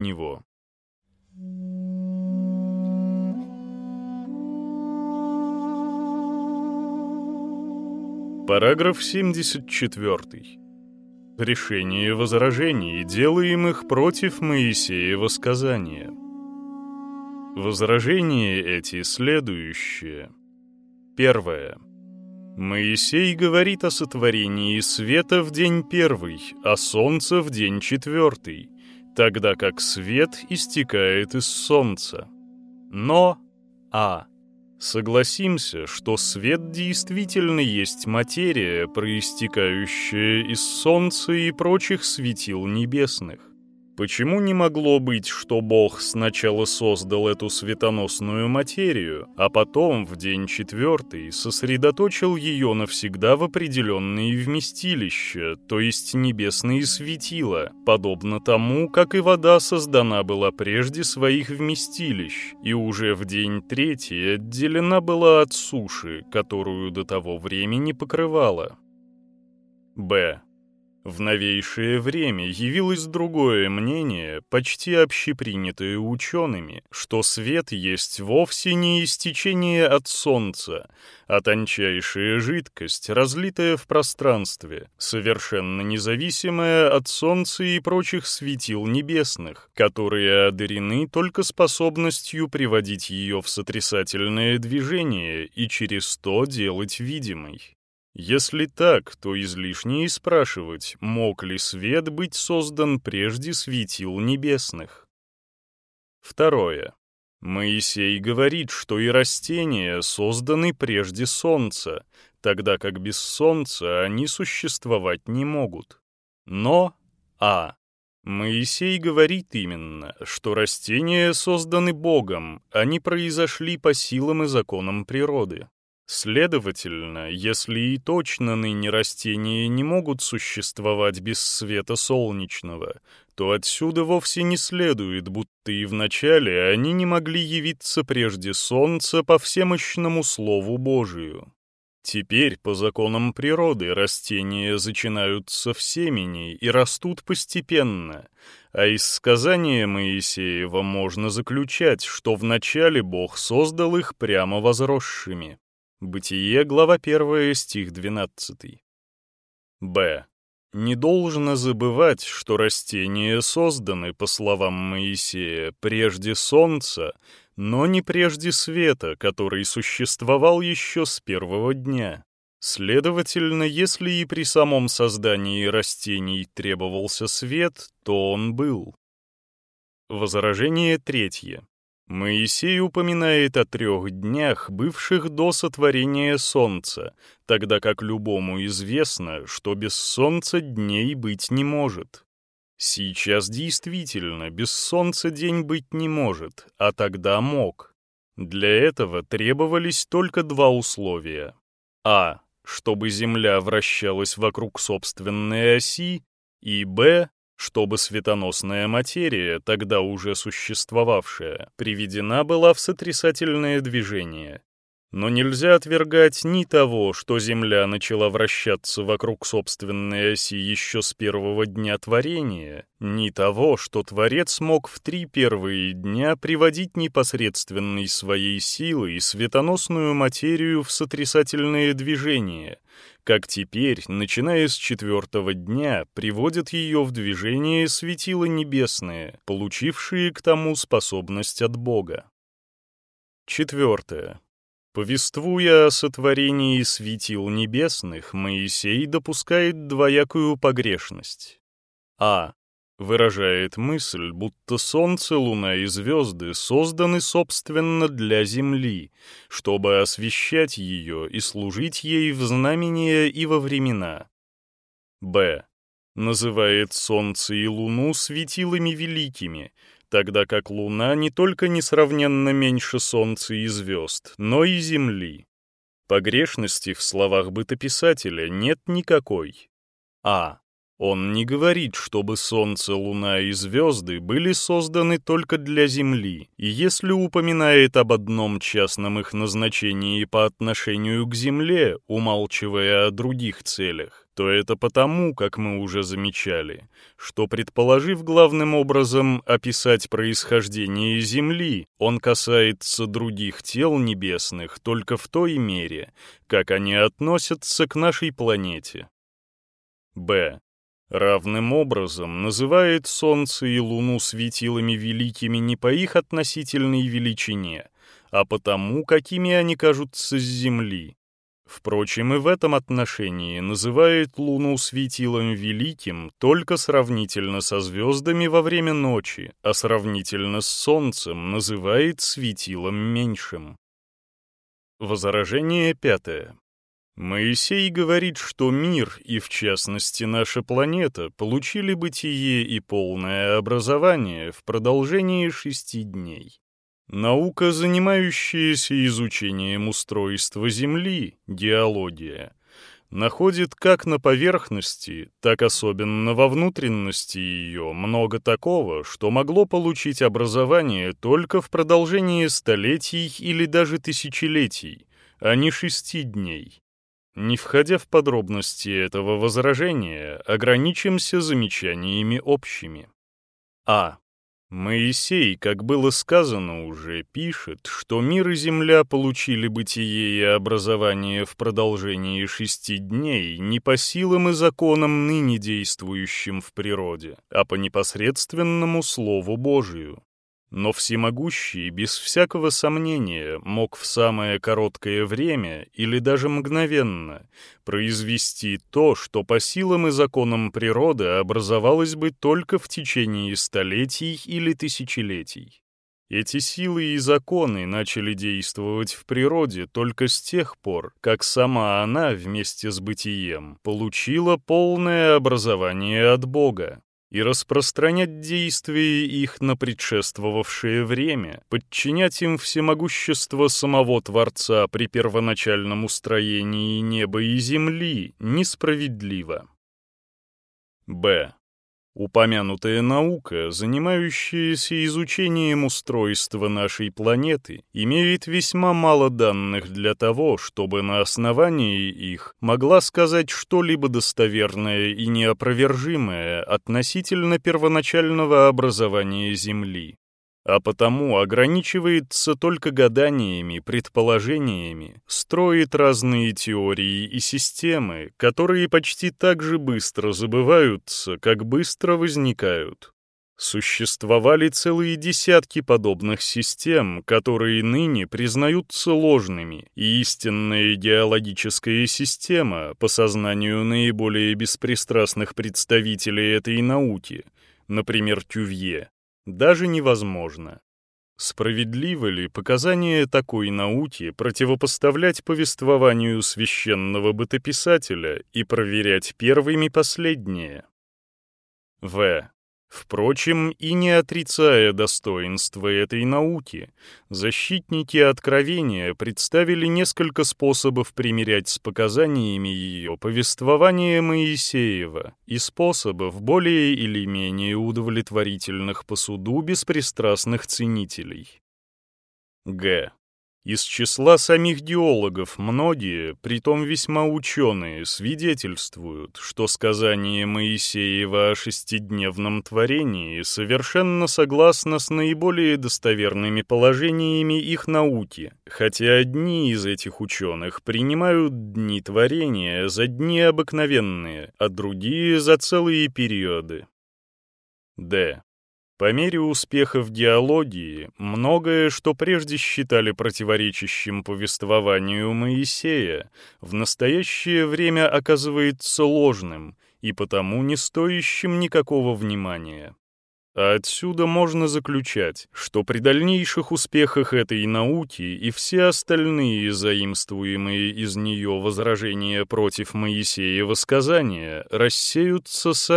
него. Параграф 74. Решение возражений, делаемых против Моисеева сказания. Возражения эти следующие. Первое. Моисей говорит о сотворении света в день первый, а солнца в день четвертый, тогда как свет истекает из солнца. Но, а. Согласимся, что свет действительно есть материя, проистекающая из солнца и прочих светил небесных. Почему не могло быть, что Бог сначала создал эту светоносную материю, а потом, в день четвертый, сосредоточил ее навсегда в определенные вместилища, то есть небесные светила, подобно тому, как и вода создана была прежде своих вместилищ, и уже в день третий отделена была от суши, которую до того времени покрывала? Б. В новейшее время явилось другое мнение, почти общепринятое учеными, что свет есть вовсе не истечение от солнца, а тончайшая жидкость, разлитая в пространстве, совершенно независимая от солнца и прочих светил небесных, которые одарены только способностью приводить ее в сотрясательное движение и через то делать видимой. Если так, то излишне и спрашивать, мог ли свет быть создан прежде светил небесных. Второе. Моисей говорит, что и растения созданы прежде солнца, тогда как без солнца они существовать не могут. Но, а. Моисей говорит именно, что растения созданы Богом, они произошли по силам и законам природы. Следовательно, если и точно ныне растения не могут существовать без света солнечного, то отсюда вовсе не следует, будто и вначале они не могли явиться прежде солнца по всемощному Слову Божию. Теперь, по законам природы, растения зачинаются в семени и растут постепенно, а из сказания Моисеева можно заключать, что вначале Бог создал их прямо возросшими. Бытие, глава 1, стих 12. Б. Не должно забывать, что растения созданы, по словам Моисея, прежде солнца, но не прежде света, который существовал еще с первого дня. Следовательно, если и при самом создании растений требовался свет, то он был. Возражение третье. Моисей упоминает о трех днях, бывших до сотворения солнца, тогда как любому известно, что без солнца дней быть не может. Сейчас действительно без солнца день быть не может, а тогда мог. Для этого требовались только два условия. А. Чтобы Земля вращалась вокруг собственной оси, и Б чтобы светоносная материя, тогда уже существовавшая, приведена была в сотрясательное движение. Но нельзя отвергать ни того, что Земля начала вращаться вокруг собственной оси еще с первого дня творения, ни того, что Творец мог в три первые дня приводить непосредственной своей силой светоносную материю в сотрясательное движение, как теперь, начиная с четвертого дня, приводят ее в движение светила небесные, получившие к тому способность от Бога. Четвертое. Повествуя о сотворении светил небесных, Моисей допускает двоякую погрешность. А выражает мысль, будто Солнце, Луна и звезды созданы собственно для Земли, чтобы освещать ее и служить ей в знамения и во времена. Б. Называет Солнце и Луну светилами великими, тогда как Луна не только несравненно меньше Солнца и звезд, но и Земли. Погрешности в словах бытописателя нет никакой. А. Он не говорит, чтобы Солнце, Луна и звезды были созданы только для Земли, и если упоминает об одном частном их назначении по отношению к Земле, умалчивая о других целях, то это потому, как мы уже замечали, что, предположив главным образом описать происхождение Земли, он касается других тел небесных только в той мере, как они относятся к нашей планете. Б. Равным образом называет Солнце и Луну светилами великими не по их относительной величине, а потому, какими они кажутся с Земли, Впрочем, и в этом отношении называет Луну светилом великим только сравнительно со звездами во время ночи, а сравнительно с Солнцем называет светилом меньшим. Возражение пятое. Моисей говорит, что мир, и в частности наша планета, получили бытие и полное образование в продолжении шести дней. Наука, занимающаяся изучением устройства Земли, геология, находит как на поверхности, так особенно во внутренности ее много такого, что могло получить образование только в продолжении столетий или даже тысячелетий, а не шести дней. Не входя в подробности этого возражения, ограничимся замечаниями общими. А. Моисей, как было сказано уже, пишет, что мир и земля получили бытие и образование в продолжении шести дней не по силам и законам ныне действующим в природе, а по непосредственному Слову Божию. Но всемогущий, без всякого сомнения, мог в самое короткое время или даже мгновенно произвести то, что по силам и законам природы образовалось бы только в течение столетий или тысячелетий. Эти силы и законы начали действовать в природе только с тех пор, как сама она вместе с бытием получила полное образование от Бога, и распространять действия их на предшествовавшее время, подчинять им всемогущество самого Творца при первоначальном устроении неба и земли несправедливо. Б. Упомянутая наука, занимающаяся изучением устройства нашей планеты, имеет весьма мало данных для того, чтобы на основании их могла сказать что-либо достоверное и неопровержимое относительно первоначального образования Земли а потому ограничивается только гаданиями, предположениями, строит разные теории и системы, которые почти так же быстро забываются, как быстро возникают. Существовали целые десятки подобных систем, которые ныне признаются ложными, и истинная геологическая система, по сознанию наиболее беспристрастных представителей этой науки, например, Тювье, даже невозможно. Справедливо ли показания такой науки противопоставлять повествованию священного бытописателя и проверять первыми последнее? В. Впрочем, и не отрицая достоинства этой науки, защитники откровения представили несколько способов примерять с показаниями ее повествование Моисеева и способов более или менее удовлетворительных по суду беспристрастных ценителей. Г. Из числа самих геологов многие, притом весьма ученые, свидетельствуют, что сказание Моисеева о шестидневном творении совершенно согласно с наиболее достоверными положениями их науки, хотя одни из этих ученых принимают дни творения за дни обыкновенные, а другие за целые периоды. Д. По мере успеха в диалогии, многое, что прежде считали противоречащим повествованию Моисея, в настоящее время оказывается ложным и потому не стоящим никакого внимания. А отсюда можно заключать, что при дальнейших успехах этой науки и все остальные заимствуемые из нее возражения против Моисеева сказания рассеются сами